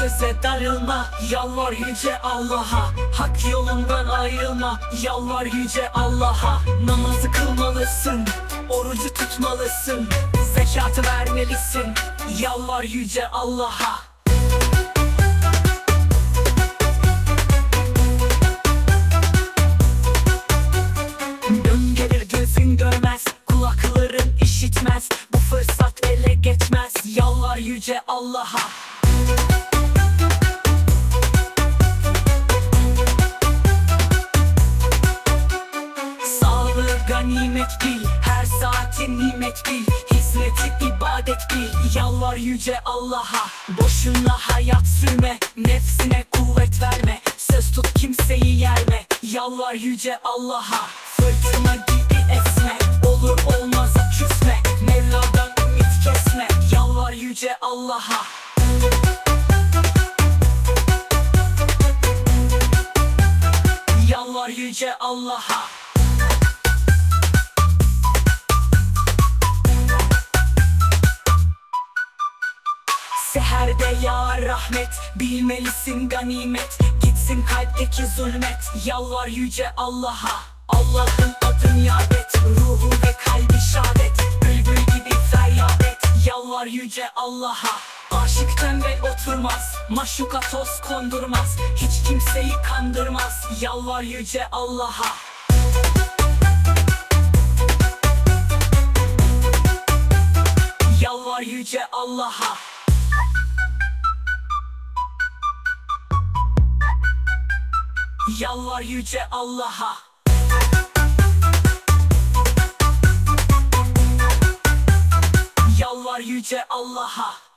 söze darılma Yalvar yüce Allah'a. Hak yolundan ayrılma Yalvar yüce Allah'a. Namazı kılmalısın Orucu tutmalısın Zekatı vermelisin Yalvar yüce Allah'a. Dön gözün görmez Kulakların işitmez. Bu fırsat ele geçmez Yalvar yüce Allah'a Sağlığı ganimet bil. Her saatin nimet bil. Hizmeti ibadet bil. Yalvar yüce Allah'a. Boşuna hayat sürme. Nefsine kuvvet verme. Söz tut kimseyi yerme. Yalvar yüce Allah'a. Fırtına gibi esme. Olur olmaza küsme. Mevla'dan ümit kesme. Yalvar yüce Allah'a. Yalvar yüce Allah'a Seherde ya rahmet. Bilmelisin ganimet. Gitsin kalpteki zulmet. Yalvar yüce Allah'a. Allah'ın adını yad et. Ruhu ve kalbi şadet Bülbül gibi feryat et. Yalvar yüce Allah'a. Aşıktan ve oturmaz. Maşuka toz kondurmaz. Hiç kimseyi kandırmaz. Yalvar yüce Allah'a. Yalvar yüce Allah'a Yalvar yüce Allah'a. Yalvar yüce Allah'a